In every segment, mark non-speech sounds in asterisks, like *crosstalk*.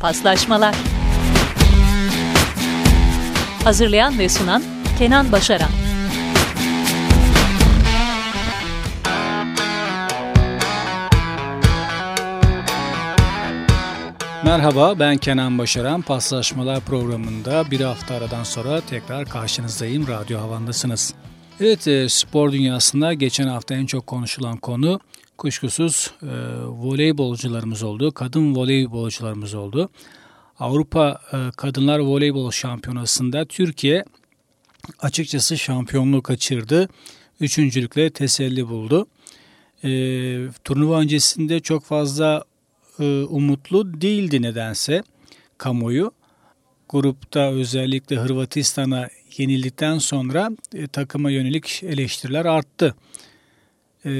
Paslaşmalar Hazırlayan ve sunan Kenan Başaran Merhaba ben Kenan Başaran. Paslaşmalar programında bir hafta aradan sonra tekrar karşınızdayım. Radyo Havan'dasınız. Evet e, spor dünyasında geçen hafta en çok konuşulan konu kuşkusuz e, voleybolcularımız oldu. Kadın voleybolcularımız oldu. Avrupa e, Kadınlar Voleybol Şampiyonası'nda Türkiye açıkçası şampiyonluğu kaçırdı. Üçüncülükle teselli buldu. E, turnuva öncesinde çok fazla e, umutlu değildi nedense kamuoyu. Grupta özellikle Hırvatistan'a yenildikten sonra e, takıma yönelik eleştiriler arttı. E,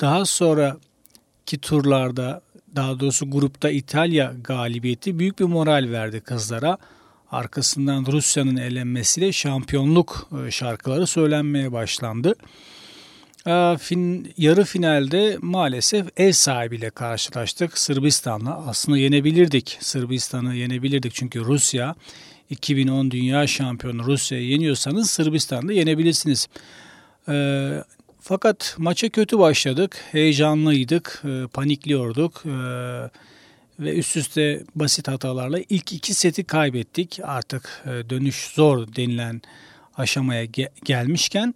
daha sonraki turlarda daha doğrusu grupta İtalya galibiyeti büyük bir moral verdi kızlara. Arkasından Rusya'nın elenmesiyle şampiyonluk e, şarkıları söylenmeye başlandı. E, fin, yarı finalde maalesef ev sahibiyle karşılaştık Sırbistan'la. Aslında yenebilirdik. Sırbistan'ı yenebilirdik çünkü Rusya 2010 Dünya Şampiyonu Rusya'yı yeniyorsanız Sırbistan'da yenebilirsiniz. E, fakat maça kötü başladık. Heyecanlıydık, e, panikliyorduk e, ve üst üste basit hatalarla ilk iki seti kaybettik. Artık e, dönüş zor denilen aşamaya ge- gelmişken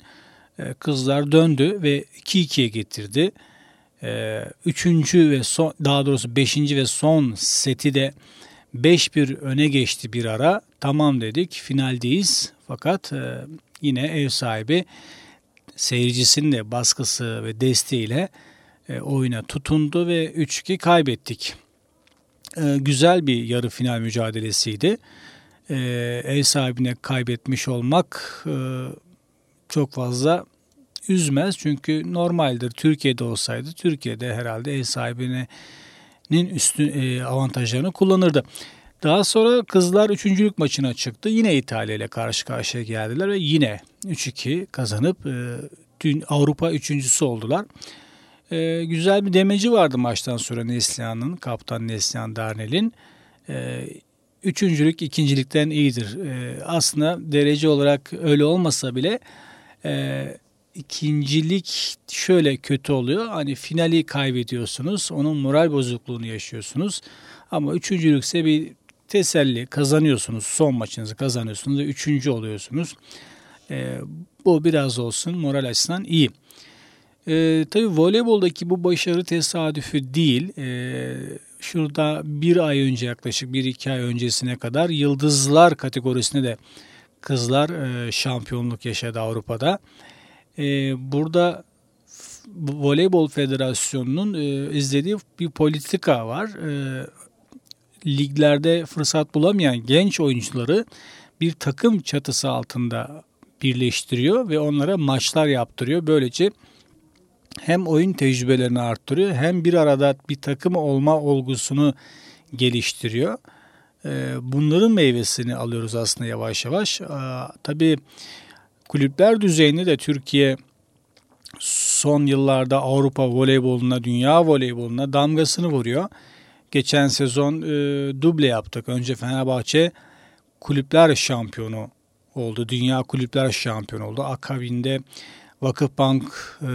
kızlar döndü ve 2-2'ye getirdi. Üçüncü ve son, daha doğrusu beşinci ve son seti de 5-1 öne geçti bir ara. Tamam dedik finaldeyiz fakat yine ev sahibi seyircisinin de baskısı ve desteğiyle e, oyuna tutundu ve 3-2 kaybettik. E, güzel bir yarı final mücadelesiydi. E, ev sahibine kaybetmiş olmak e, çok fazla üzmez. Çünkü normaldir Türkiye'de olsaydı Türkiye'de herhalde ev sahibinin üstün e, avantajlarını kullanırdı. Daha sonra kızlar üçüncülük maçına çıktı. Yine İtalya ile karşı karşıya geldiler ve yine 3-2 kazanıp e, dün Avrupa üçüncüsü oldular. E, güzel bir demeci vardı maçtan sonra Neslihan'ın, kaptan Neslihan Darnel'in. E, üçüncülük ikincilikten iyidir. E, aslında derece olarak öyle olmasa bile ikincilik şöyle kötü oluyor. Hani finali kaybediyorsunuz. Onun moral bozukluğunu yaşıyorsunuz. Ama üçüncülükse bir teselli kazanıyorsunuz. Son maçınızı kazanıyorsunuz ve üçüncü oluyorsunuz. E, bu biraz olsun moral açısından iyi. E, tabii voleyboldaki bu başarı tesadüfü değil. E, şurada bir ay önce yaklaşık bir iki ay öncesine kadar yıldızlar kategorisinde de kızlar e, şampiyonluk yaşadı Avrupa'da. E, burada Voleybol Federasyonu'nun e, izlediği bir politika var. E, liglerde fırsat bulamayan genç oyuncuları bir takım çatısı altında birleştiriyor ve onlara maçlar yaptırıyor. Böylece hem oyun tecrübelerini arttırıyor hem bir arada bir takım olma olgusunu geliştiriyor. Ee, bunların meyvesini alıyoruz aslında yavaş yavaş. Tabii kulüpler düzeyinde de Türkiye son yıllarda Avrupa voleyboluna, dünya voleyboluna damgasını vuruyor. Geçen sezon e, duble yaptık. Önce Fenerbahçe kulüpler şampiyonu oldu. Dünya kulüpler şampiyonu oldu. Akabinde Vakıfbank e,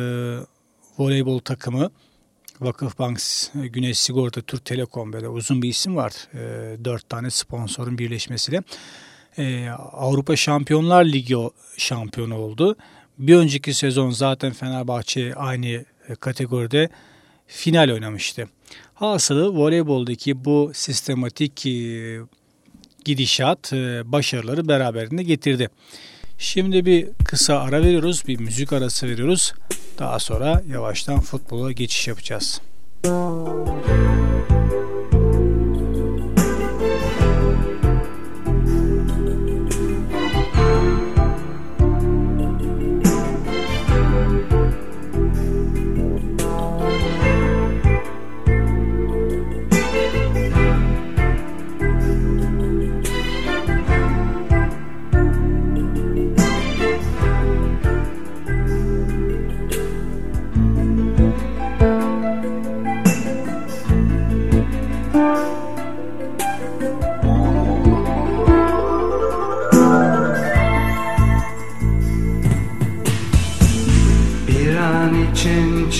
voleybol takımı Vakıfbank Güneş Sigorta Türk Telekom böyle uzun bir isim var. E, dört tane sponsorun birleşmesiyle. E, Avrupa Şampiyonlar Ligi şampiyonu oldu. Bir önceki sezon zaten Fenerbahçe aynı kategoride final oynamıştı. Hasılı voleyboldaki bu sistematik e, gidişat e, başarıları beraberinde getirdi. Şimdi bir kısa ara veriyoruz, bir müzik arası veriyoruz. Daha sonra yavaştan futbola geçiş yapacağız. Müzik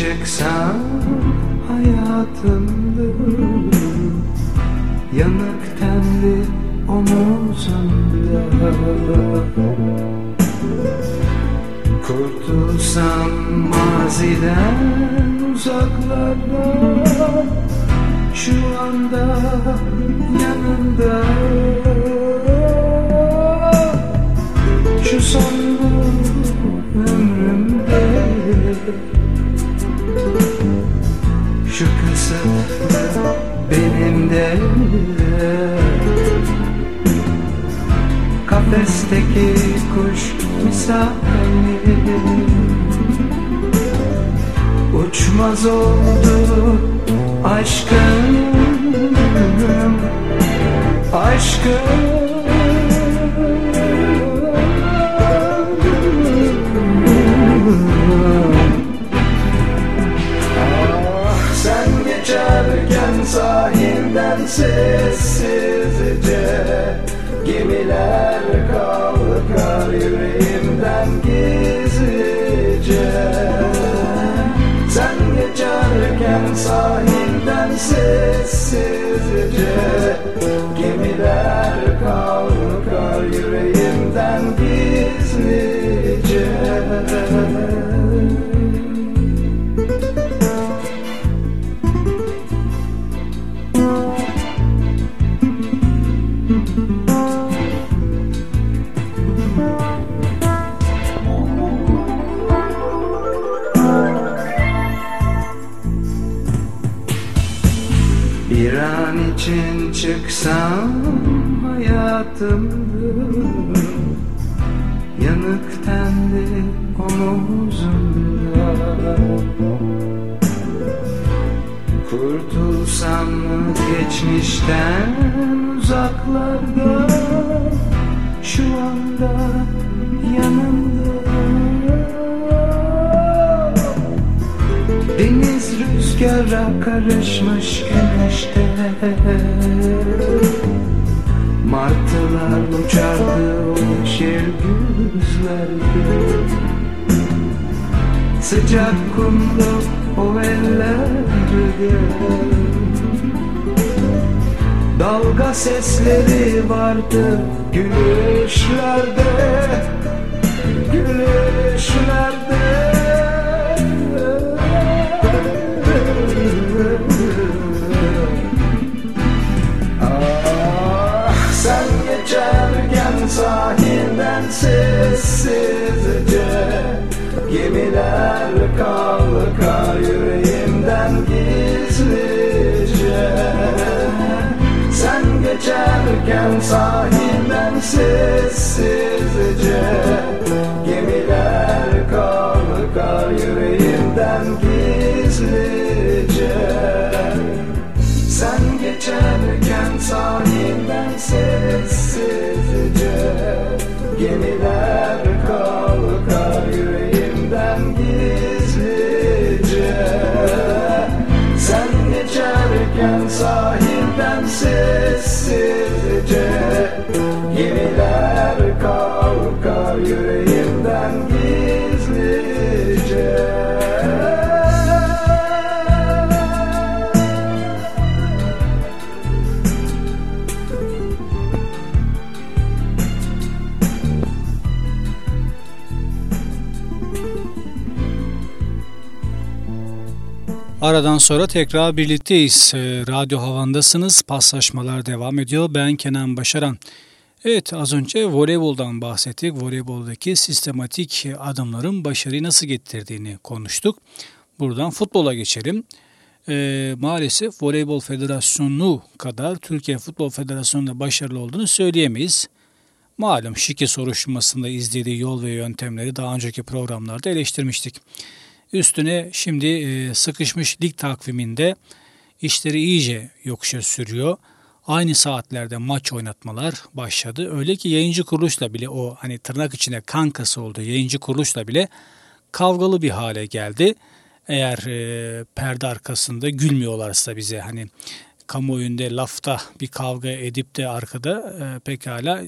çıksam hayatımdı Yanık tenli omuzumda. Kurtulsam maziden uzaklarda. Şu anda yanında Şu son Şu kısıt benim de. Kafesteki kuş misali Uçmaz oldu aşkım Aşkım sessizce Gemiler kalkar yüreğimden gizlice. Sen geçerken sahilden sessizce Gemiler kalkar yüreğimden gizlice için çıksam hayatımdı Yanık tenli omuzumda. Kurtulsam mı geçmişten uzaklarda? Şu anda yanımda. Deniz rüzgara karışmış *laughs* Martılar uçardı o yeşil güzlerde Sıcak kumlu o ellerde Dalga sesleri vardı gülüşlerde Gülüşlerde sahilden sessizce Gemiler kalkar yüreğimden gizlice. Sen geçerken sahilden sessizce Gemiler kalkar yüreğimden gizlice. Sen geçerken sahilden sessizce Gemiler kalkar Aradan sonra tekrar birlikteyiz. Ee, Radyo Havan'dasınız. Paslaşmalar devam ediyor. Ben Kenan Başaran. Evet az önce voleyboldan bahsettik. Voleyboldaki sistematik adımların başarıyı nasıl getirdiğini konuştuk. Buradan futbola geçelim. Ee, maalesef Voleybol Federasyonu kadar Türkiye Futbol Federasyonu'nda başarılı olduğunu söyleyemeyiz. Malum şike soruşturmasında izlediği yol ve yöntemleri daha önceki programlarda eleştirmiştik. Üstüne şimdi e, sıkışmış lig takviminde işleri iyice yokuşa sürüyor. Aynı saatlerde maç oynatmalar başladı. Öyle ki yayıncı kuruluşla bile o hani tırnak içinde kankası olduğu yayıncı kuruluşla bile kavgalı bir hale geldi. Eğer e, perde arkasında gülmüyorlarsa bize hani kamuoyunda lafta bir kavga edip de arkada e, pekala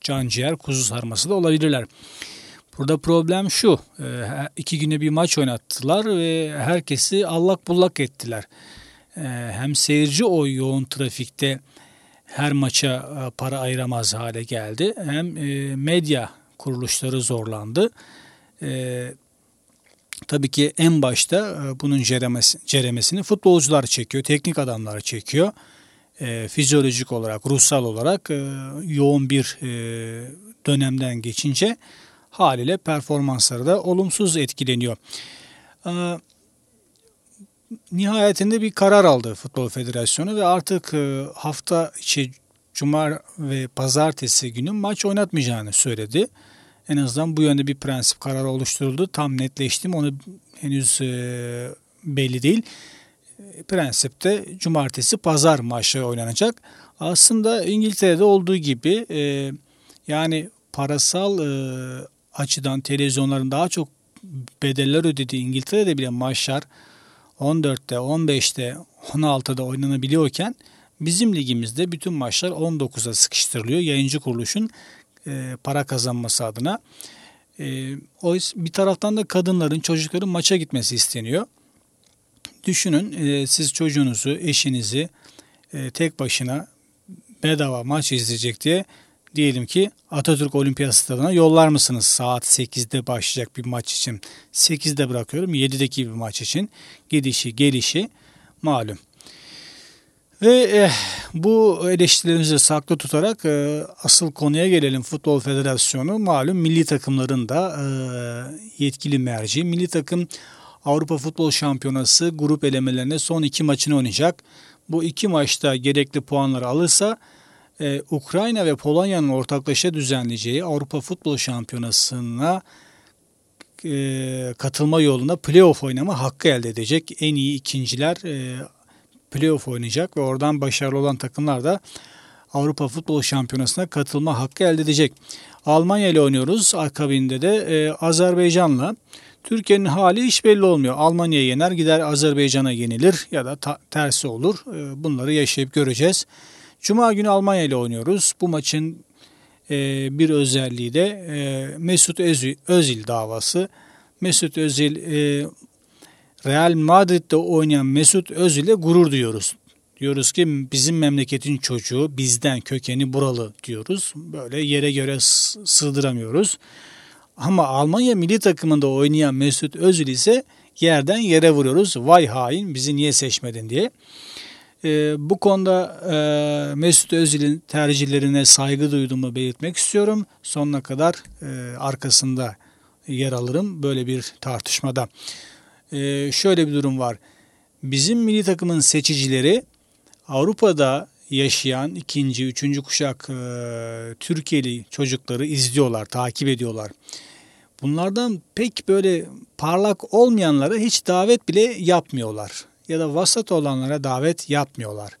can ciğer kuzu sarması da olabilirler. Burada problem şu. e, iki güne bir maç oynattılar ve herkesi allak bullak ettiler. E, hem seyirci o yoğun trafikte her maça e, para ayıramaz hale geldi. Hem medya kuruluşları zorlandı. Tabii ki en başta bunun ceremesi, ceremesini futbolcular çekiyor, teknik adamlar çekiyor. Fizyolojik olarak, ruhsal olarak yoğun bir dönemden geçince haliyle performansları da olumsuz etkileniyor. E, nihayetinde bir karar aldı Futbol Federasyonu ve artık e, hafta içi Cuma ve Pazartesi günü maç oynatmayacağını söyledi. En azından bu yönde bir prensip kararı oluşturuldu. Tam netleştim onu henüz e, belli değil. Prensipte cumartesi pazar maçları oynanacak. Aslında İngiltere'de olduğu gibi e, yani parasal e, açıdan televizyonların daha çok bedeller ödediği İngiltere'de bile maçlar 14'te, 15'te, 16'da oynanabiliyorken bizim ligimizde bütün maçlar 19'a sıkıştırılıyor. Yayıncı kuruluşun e, para kazanması adına. E, o bir taraftan da kadınların, çocukların maça gitmesi isteniyor. Düşünün e, siz çocuğunuzu, eşinizi e, tek başına bedava maç izleyecek diye diyelim ki Atatürk Olimpiyat Stadı'na yollar mısınız saat 8'de başlayacak bir maç için? 8'de bırakıyorum 7'deki bir maç için gidişi gelişi malum. Ve e, bu eleştirilerimizi saklı tutarak e, asıl konuya gelelim. Futbol Federasyonu malum milli takımların da e, yetkili merci. Milli takım Avrupa Futbol Şampiyonası grup elemelerine son iki maçını oynayacak. Bu iki maçta gerekli puanları alırsa e, Ukrayna ve Polonya'nın ortaklaşa düzenleyeceği Avrupa Futbol Şampiyonası'na e, katılma yolunda playoff oynama hakkı elde edecek. En iyi ikinciler e, playoff oynayacak ve oradan başarılı olan takımlar da Avrupa Futbol Şampiyonası'na katılma hakkı elde edecek. Almanya ile oynuyoruz. Akabinde de e, Azerbaycan'la. Türkiye'nin hali hiç belli olmuyor. Almanya'ya yener gider Azerbaycan'a yenilir ya da ta- tersi olur. E, bunları yaşayıp göreceğiz. Cuma günü Almanya ile oynuyoruz. Bu maçın e, bir özelliği de e, Mesut Özil, Özil davası. Mesut Özil e, Real Madrid'de oynayan Mesut Özil'e gurur duyuyoruz. Diyoruz ki bizim memleketin çocuğu bizden kökeni buralı diyoruz. Böyle yere göre sığdıramıyoruz. Ama Almanya milli takımında oynayan Mesut Özil ise yerden yere vuruyoruz. Vay hain bizi niye seçmedin diye. E, bu konuda e, Mesut Özil'in tercihlerine saygı duyduğumu belirtmek istiyorum. Sonuna kadar e, arkasında yer alırım böyle bir tartışmada. E, şöyle bir durum var. Bizim milli takımın seçicileri Avrupa'da yaşayan ikinci, üçüncü kuşak e, Türkiye'li çocukları izliyorlar, takip ediyorlar. Bunlardan pek böyle parlak olmayanlara hiç davet bile yapmıyorlar ya da vasat olanlara davet yapmıyorlar.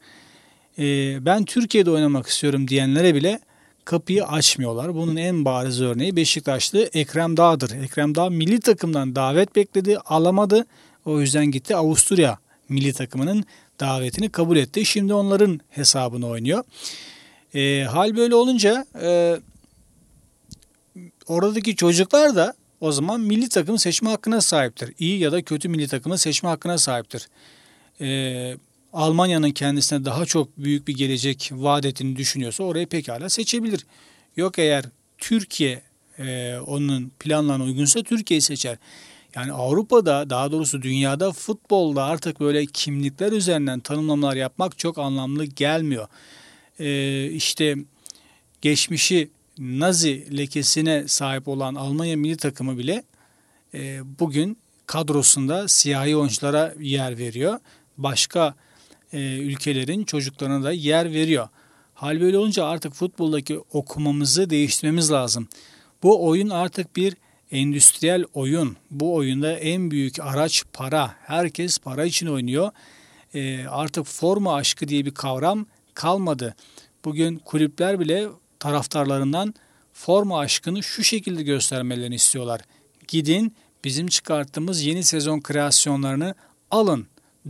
Ee, ben Türkiye'de oynamak istiyorum diyenlere bile kapıyı açmıyorlar. Bunun en bariz örneği Beşiktaşlı Ekrem Dağ'dır. Ekrem Dağ milli takımdan davet bekledi, alamadı. O yüzden gitti Avusturya milli takımının davetini kabul etti. Şimdi onların hesabını oynuyor. E, hal böyle olunca e, oradaki çocuklar da o zaman milli takım seçme hakkına sahiptir. İyi ya da kötü milli takımı seçme hakkına sahiptir e, Almanya'nın kendisine daha çok büyük bir gelecek vaat ettiğini düşünüyorsa orayı pekala seçebilir. Yok eğer Türkiye e, onun planlarına uygunsa Türkiye'yi seçer. Yani Avrupa'da daha doğrusu dünyada futbolda artık böyle kimlikler üzerinden tanımlamalar yapmak çok anlamlı gelmiyor. Ee, işte geçmişi Nazi lekesine sahip olan Almanya milli takımı bile e, bugün kadrosunda siyahi oyunculara yer veriyor başka e, ülkelerin çocuklarına da yer veriyor. Hal böyle olunca artık futboldaki okumamızı değiştirmemiz lazım. Bu oyun artık bir endüstriyel oyun. Bu oyunda en büyük araç para. Herkes para için oynuyor. E, artık forma aşkı diye bir kavram kalmadı. Bugün kulüpler bile taraftarlarından forma aşkını şu şekilde göstermelerini istiyorlar. Gidin bizim çıkarttığımız yeni sezon kreasyonlarını alın.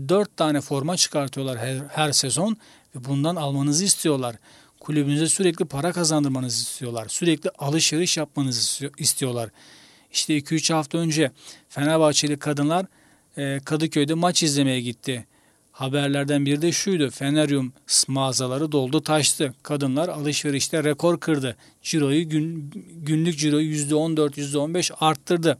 4 tane forma çıkartıyorlar her, her sezon ve bundan almanızı istiyorlar. Kulübünüze sürekli para kazandırmanızı istiyorlar. Sürekli alışveriş yapmanızı istiyorlar. İşte 2-3 hafta önce Fenerbahçeli kadınlar e, Kadıköy'de maç izlemeye gitti. Haberlerden biri de şuydu. Feneryum mağazaları doldu taştı. Kadınlar alışverişte rekor kırdı. Ciroyu gün, günlük ciroyu %14 %15 arttırdı.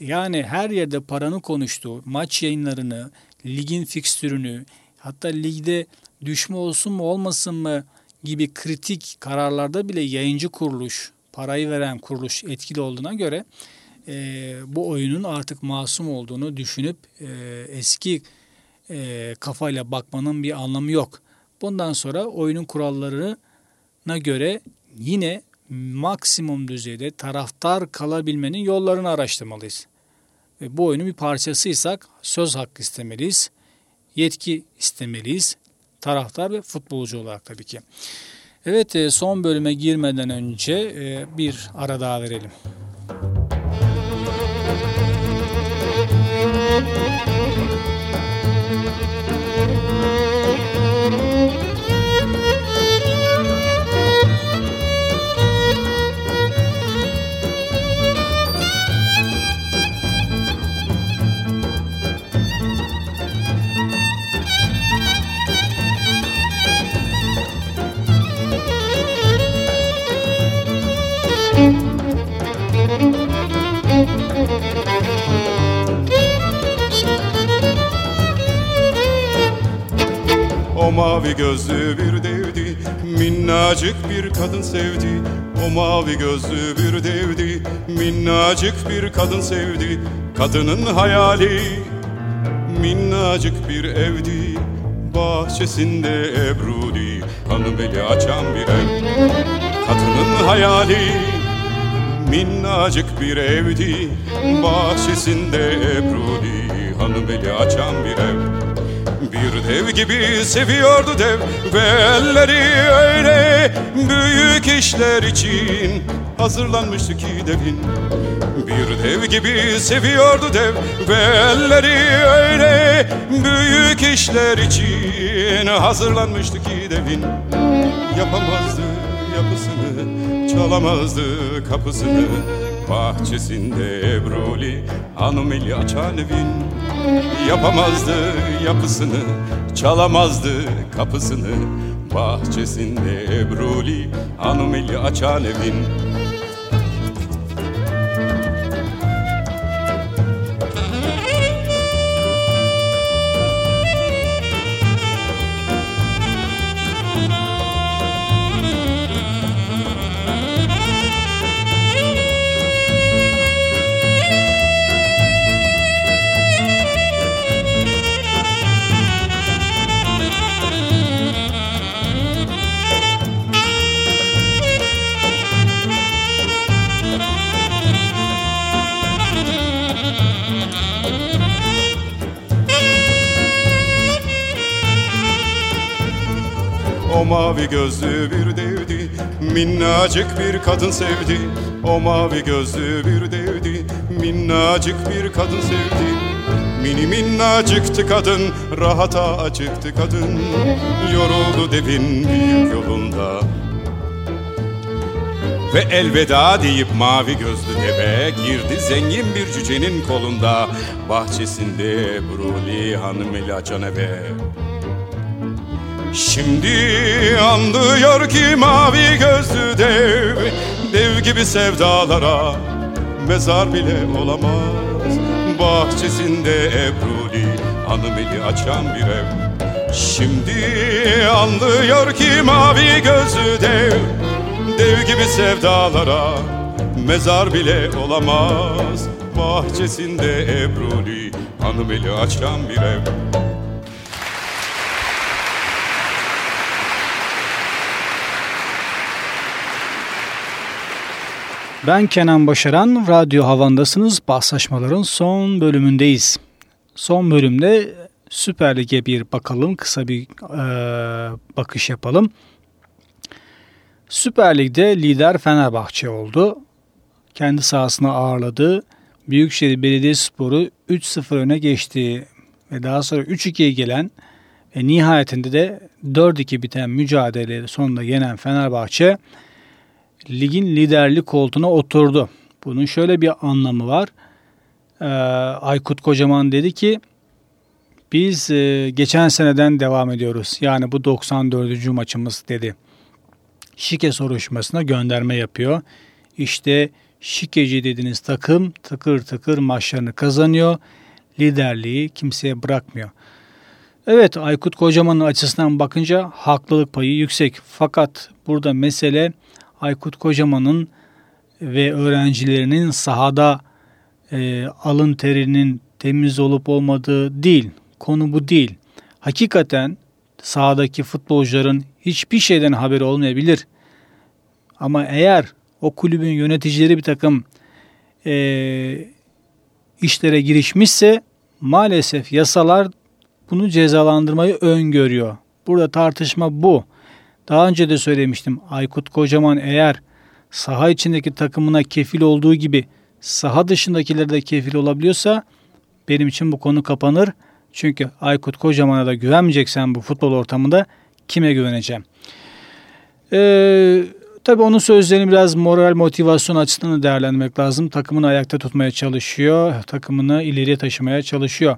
Yani her yerde paranın konuştuğu maç yayınlarını, ligin fikstürünü, hatta ligde düşme olsun mu olmasın mı gibi kritik kararlarda bile yayıncı kuruluş, parayı veren kuruluş etkili olduğuna göre e, bu oyunun artık masum olduğunu düşünüp e, eski e, kafayla bakmanın bir anlamı yok. Bundan sonra oyunun kurallarına göre yine maksimum düzeyde taraftar kalabilmenin yollarını araştırmalıyız. Ve bu oyunun bir parçasıysak söz hakkı istemeliyiz, yetki istemeliyiz. Taraftar ve futbolcu olarak tabii ki. Evet e, son bölüme girmeden önce e, bir ara daha verelim. Mavi gözlü bir devdi. Minnacık bir kadın sevdi. O mavi gözlü bir devdi. Minnacık bir kadın sevdi. Kadının hayali Minnacık bir evdi. Bahçesinde ebruli Hanım eli açan bir ev. Kadının hayali Minnacık bir evdi. Bahçesinde ebruli Hanım eli açan bir ev bir dev gibi seviyordu dev Ve elleri öyle büyük işler için Hazırlanmıştı ki devin. Bir dev gibi seviyordu dev Ve elleri öyle büyük işler için Hazırlanmıştı ki devin. Yapamazdı yapısını Çalamazdı kapısını Bahçesinde Ebruli Hanım eli açan evin Yapamazdı yapısını Çalamazdı kapısını. Bahçesinde Ebruli Hanım eli açan evin mavi gözlü bir devdi. Minnacık bir kadın sevdi. O mavi gözlü bir devdi. Minnacık bir kadın sevdi. Mini minnacıktı kadın Rahata acıktı kadın. Yoruldu devin büyük yolunda. Ve elveda deyip mavi gözlü deve girdi zengin bir cücenin kolunda. Bahçesinde Bruli hanım eli açan eve Şimdi anlıyor ki mavi gözlü dev Dev gibi sevdalara mezar bile olamaz. Bahçesinde Ebruli hanım eli açan bir ev. Şimdi anlıyor ki mavi gözlü dev Dev gibi sevdalara mezar bile olamaz. Bahçesinde Ebruli hanım eli açan bir ev Ben Kenan Başaran, Radyo Havan'dasınız. Bahsaşmaların son bölümündeyiz. Son bölümde Süper Lig'e bir bakalım, kısa bir e, bakış yapalım. Süper Lig'de lider Fenerbahçe oldu. Kendi sahasına ağırladı. Büyükşehir Belediyespor'u 3-0 öne geçti ve daha sonra 3-2'ye gelen ve nihayetinde de 4-2 biten mücadele sonunda yenen Fenerbahçe ligin liderlik koltuğuna oturdu. Bunun şöyle bir anlamı var. Ee, Aykut Kocaman dedi ki biz e, geçen seneden devam ediyoruz. Yani bu 94. maçımız dedi. Şike soruşturmasına gönderme yapıyor. İşte şikeci dediğiniz takım tıkır tıkır maçlarını kazanıyor. Liderliği kimseye bırakmıyor. Evet Aykut Kocaman'ın açısından bakınca haklılık payı yüksek. Fakat burada mesele Aykut Kocaman'ın ve öğrencilerinin sahada e, alın terinin temiz olup olmadığı değil. Konu bu değil. Hakikaten sahadaki futbolcuların hiçbir şeyden haberi olmayabilir. Ama eğer o kulübün yöneticileri bir takım e, işlere girişmişse maalesef yasalar bunu cezalandırmayı öngörüyor. Burada tartışma bu. Daha önce de söylemiştim. Aykut Kocaman eğer saha içindeki takımına kefil olduğu gibi saha dışındakileri de kefil olabiliyorsa benim için bu konu kapanır. Çünkü Aykut Kocaman'a da güvenmeyeceksen bu futbol ortamında kime güveneceğim? Ee, tabii onun sözlerini biraz moral motivasyon açısından değerlendirmek lazım. Takımını ayakta tutmaya çalışıyor. Takımını ileriye taşımaya çalışıyor.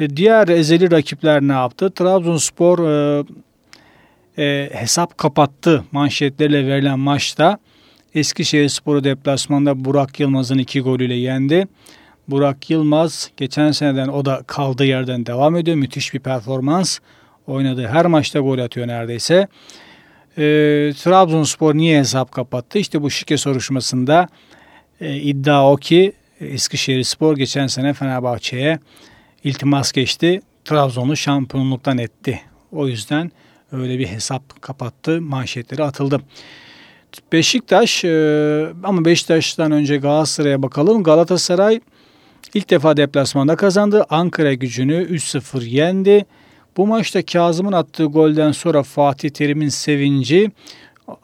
Ee, diğer ezeli rakipler ne yaptı? Trabzonspor e, e, hesap kapattı manşetleriyle verilen maçta. Eskişehir Sporu deplasmanda Burak Yılmaz'ın iki golüyle yendi. Burak Yılmaz geçen seneden o da kaldığı yerden devam ediyor. Müthiş bir performans. Oynadığı her maçta gol atıyor neredeyse. E, Trabzonspor niye hesap kapattı? İşte bu şike soruşturmasında e, iddia o ki Eskişehir Spor geçen sene Fenerbahçe'ye iltimas geçti. Trabzon'u şampiyonluktan etti. O yüzden öyle bir hesap kapattı. Manşetleri atıldı. Beşiktaş e, ama Beşiktaş'tan önce Galatasaray'a bakalım. Galatasaray ilk defa deplasmanda kazandı. Ankara gücünü 3-0 yendi. Bu maçta Kazım'ın attığı golden sonra Fatih Terim'in sevinci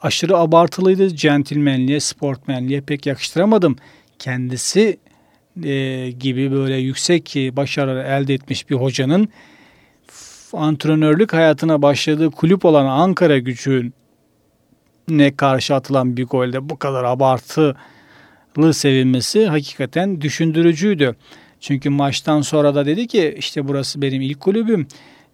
aşırı abartılıydı. Centilmenliğe, sportmenliğe pek yakıştıramadım. Kendisi e, gibi böyle yüksek başarılar elde etmiş bir hocanın antrenörlük hayatına başladığı kulüp olan Ankara gücün ne karşı atılan bir golde bu kadar abartılı sevinmesi hakikaten düşündürücüydü. Çünkü maçtan sonra da dedi ki işte burası benim ilk kulübüm.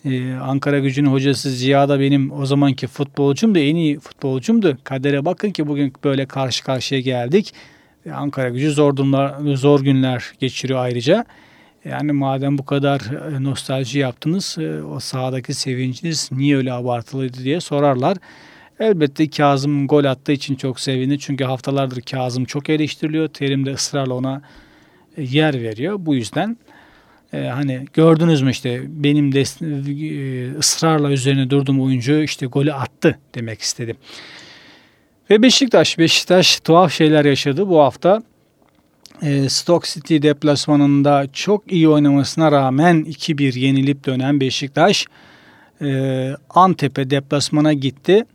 Ee, Ankara gücünün hocası Ziya da benim o zamanki futbolcumdu, en iyi futbolcumdu. Kadere bakın ki bugün böyle karşı karşıya geldik. Ee, Ankara gücü zor durumlar, zor günler geçiriyor ayrıca. Yani madem bu kadar e, nostalji yaptınız, e, o sahadaki sevinciniz niye öyle abartılıydı diye sorarlar. Elbette Kazım gol attığı için çok sevindi. Çünkü haftalardır Kazım çok eleştiriliyor. Terim de ısrarla ona e, yer veriyor. Bu yüzden e, hani gördünüz mü işte benim de ısrarla üzerine durduğum oyuncu işte golü attı demek istedim. Ve Beşiktaş, Beşiktaş tuhaf şeyler yaşadı bu hafta. E, Stoke City deplasmanında çok iyi oynamasına rağmen 2-1 yenilip dönen Beşiktaş e, Antep'e deplasmana gitti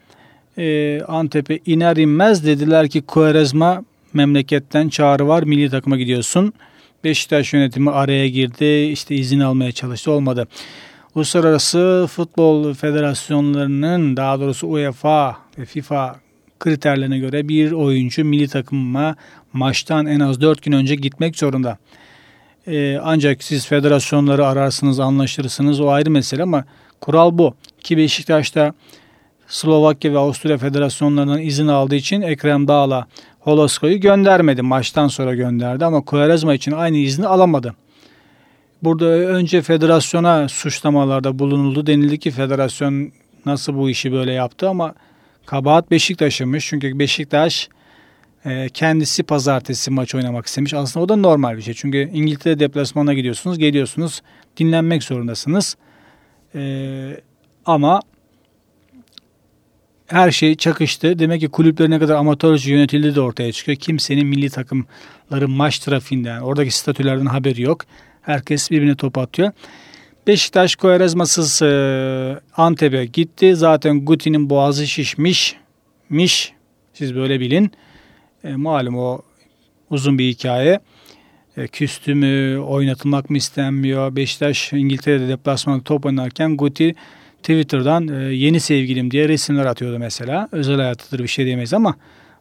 e, Antep'e iner inmez dediler ki Kuerezma memleketten çağrı var milli takıma gidiyorsun. Beşiktaş yönetimi araya girdi işte izin almaya çalıştı olmadı. Uluslararası Futbol Federasyonlarının daha doğrusu UEFA ve FIFA kriterlerine göre bir oyuncu milli takıma maçtan en az 4 gün önce gitmek zorunda. Ee, ancak siz federasyonları ararsınız, anlaşırsınız o ayrı mesele ama kural bu. Ki Beşiktaş'ta Slovakya ve Avusturya federasyonlarından izin aldığı için Ekrem Dağ'la Holosko'yu göndermedi. Maçtan sonra gönderdi ama Quaresma için aynı izni alamadı. Burada önce federasyona suçlamalarda bulunuldu. Denildi ki federasyon nasıl bu işi böyle yaptı ama kabahat Beşiktaş'ımış. Çünkü Beşiktaş e, kendisi pazartesi maç oynamak istemiş. Aslında o da normal bir şey. Çünkü İngiltere deplasmana gidiyorsunuz, geliyorsunuz, dinlenmek zorundasınız. E, ama her şey çakıştı. Demek ki kulüpler ne kadar amatörce yönetildi de ortaya çıkıyor. Kimsenin milli takımların maç trafiğinden, oradaki statülerden haberi yok. Herkes birbirine top atıyor. Beşiktaş Koerezmasız e, Antep'e gitti. Zaten Guti'nin boğazı şişmiş. Miş. Siz böyle bilin. E, malum o uzun bir hikaye. E, küstü mü, oynatılmak mı istenmiyor? Beşiktaş İngiltere'de deplasmanda top oynarken Guti Twitter'dan e, yeni sevgilim diye resimler atıyordu mesela. Özel hayatıdır bir şey diyemeyiz ama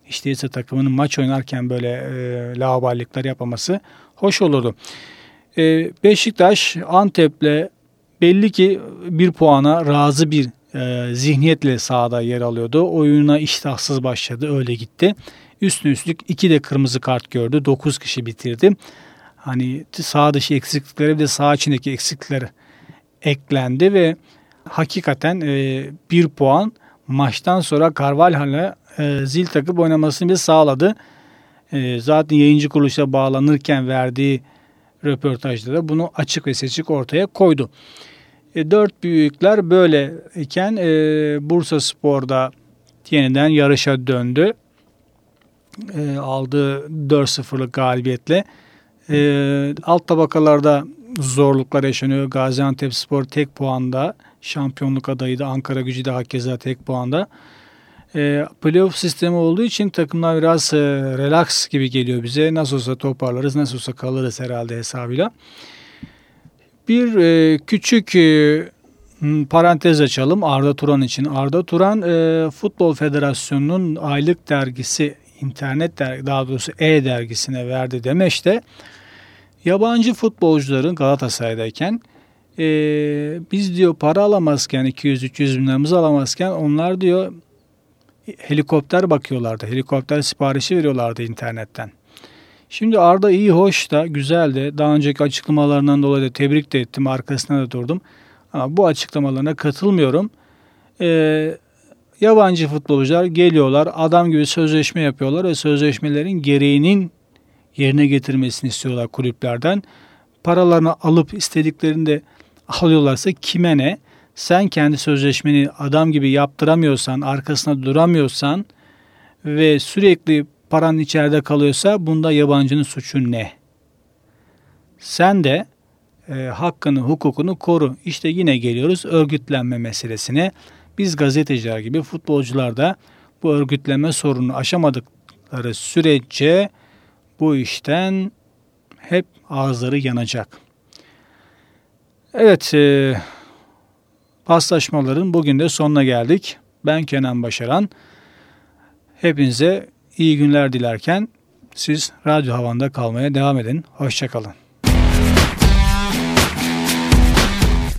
işte ise takımının maç oynarken böyle e, laubalilikler yapmaması hoş olurdu. E, Beşiktaş Antep'le belli ki bir puana razı bir e, zihniyetle sahada yer alıyordu. Oyuna iştahsız başladı öyle gitti. Üstüne üstlük iki de kırmızı kart gördü. 9 kişi bitirdi. Hani sağ dışı eksiklikleri bir sağ içindeki eksiklikler eklendi ve hakikaten e, bir puan maçtan sonra Carvalhal'a e, zil takıp oynamasını bir sağladı. E, zaten yayıncı kuruluşa bağlanırken verdiği röportajda da bunu açık ve seçik ortaya koydu. E, dört büyükler böyle iken e, Bursa Spor'da yeniden yarışa döndü. E, aldığı 4-0'lık galibiyetle. E, alt tabakalarda zorluklar yaşanıyor. Gaziantep Spor tek puanda şampiyonluk adayıydı. Ankara gücü de hakeza tek puanda. E, playoff sistemi olduğu için takımlar biraz e, relax gibi geliyor bize. Nasıl olsa toparlarız, nasıl olsa kalırız herhalde hesabıyla. Bir e, küçük e, parantez açalım Arda Turan için. Arda Turan e, Futbol Federasyonu'nun aylık dergisi, internet dergi, daha doğrusu e-dergisine verdi demeçte yabancı futbolcuların Galatasaray'dayken e, biz diyor para alamazken 200-300 bin liramızı alamazken onlar diyor helikopter bakıyorlardı. Helikopter siparişi veriyorlardı internetten. Şimdi Arda iyi hoş da güzel de daha önceki açıklamalarından dolayı da tebrik de ettim arkasına da durdum. Ama bu açıklamalarına katılmıyorum. Ee, yabancı futbolcular geliyorlar adam gibi sözleşme yapıyorlar ve sözleşmelerin gereğinin yerine getirmesini istiyorlar kulüplerden. Paralarını alıp istediklerini de alıyorlarsa kime ne? Sen kendi sözleşmeni adam gibi yaptıramıyorsan, arkasına duramıyorsan ve sürekli paran içeride kalıyorsa bunda yabancının suçu ne? Sen de e, hakkını, hukukunu koru. İşte yine geliyoruz örgütlenme meselesine. Biz gazeteciler gibi futbolcular da bu örgütlenme sorunu aşamadıkları sürece bu işten hep ağızları yanacak. Evet, e, paslaşmaların bugün de sonuna geldik. Ben Kenan Başaran. Hepinize iyi günler dilerken siz radyo havanda kalmaya devam edin. Hoşçakalın.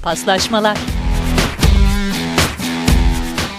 Paslaşmalar